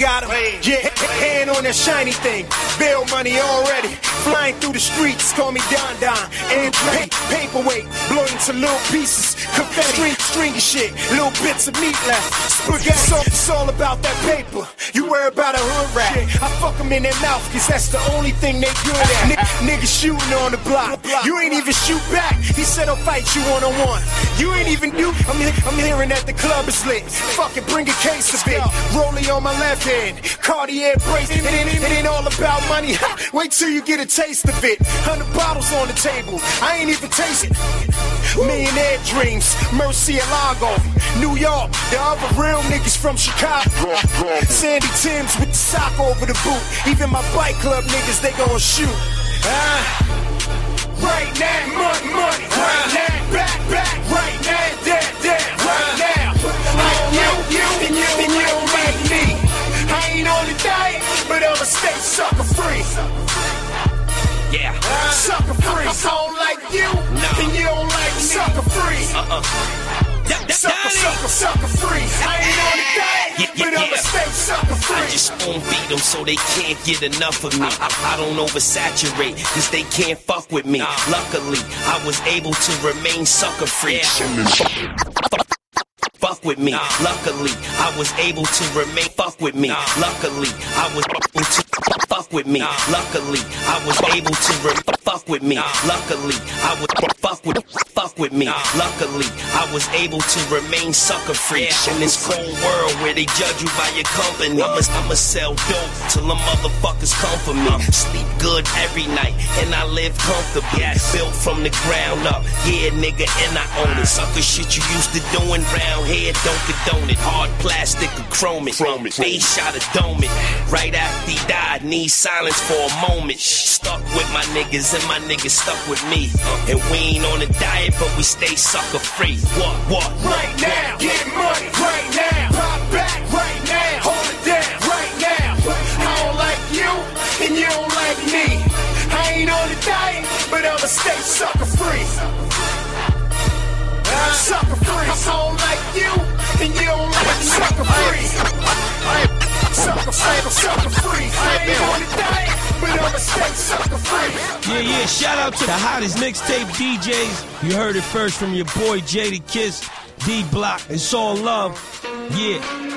got him. Yeah, hand on that shiny thing. Bill money already. Flying through the streets, call me Don Don. And pay, paperweight, blow into little pieces. Confetti, string, stringy shit, little bits of meat left. Spaghetti, it's all, it's all about that paper. You worry about a hood rat. I fuck them in their mouth, cause that's the only thing they good at. N- niggas shooting on the block. You ain't even shoot back. He said I'll fight you one on one. You ain't even do. I'm, he- I'm hearing that the club is lit. Fucking bring a case of it. Rollie on my left hand. Cartier brace. It ain't, it ain't all about money. Ha! Wait till you get a taste of it. Hundred bottles on the table. I ain't even tasted. Millionaire dreams. Murcielago. New York. The other real niggas from Chicago. Sandy Tim's with the sock over the boot. Even my bike club niggas, they gon' shoot. Ah. Stay sucker free. Yeah. Sucker free. I don't like you, and you don't like me. Sucker free. Uh-uh. Da- Sucker, sucker, sucker free. I ain't on the diet, Yeah, yeah, but I'ma yeah. stay sucker free. I just won't beat them so they can't get enough of me. I, I don't oversaturate, cause they can't fuck with me. Luckily, I was able to remain sucker free. Fuck with me. Luckily, I was able to remain fuck with me. Luckily, I was able to fuck with me. Luckily, I was able to re- fuck with me. Luckily, I was fuck with with me. Luckily, I was able to remain sucker free in this cold world where they judge you by your company. I'ma, I'ma sell dope till the motherfuckers come for me. Sleep good every night and I live comfortably. Built from the ground up, yeah, nigga, and I own it. Sucker shit you used to doing round here, don't condone it. Hard plastic or chrome it. They shot a dome it. Right after he died, need silence for a moment. Stuck with my niggas and my niggas stuck with me. And we ain't on a diet, but we stay sucker free. What, what, Right now, get money. Right now, pop back. Right now, hold it down. Right now, I don't like you, and you don't like me. I ain't on the diet, but I'ma stay. Sucker Yeah, yeah, shout out to the hottest mixtape DJs. You heard it first from your boy Jadakiss, D Block. It's all love. Yeah.